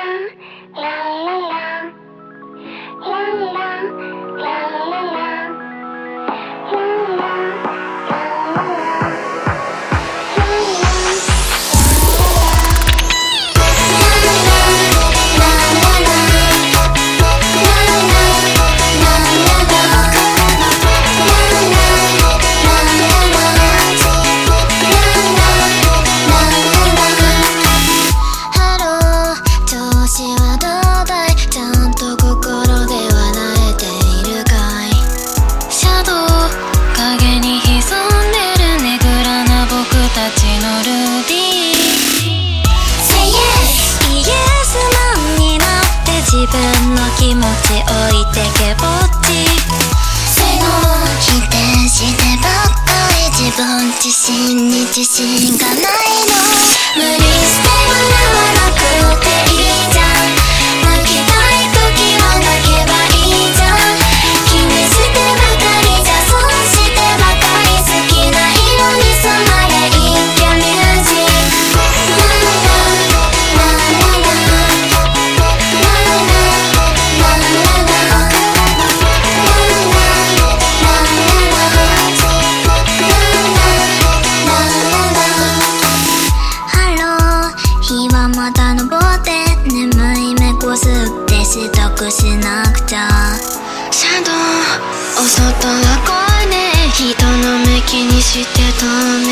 down いて否定してばっかり自分自身に自信がないの。無理してしなくちゃ。シャドウお外は怖いね。人の目気にしてたね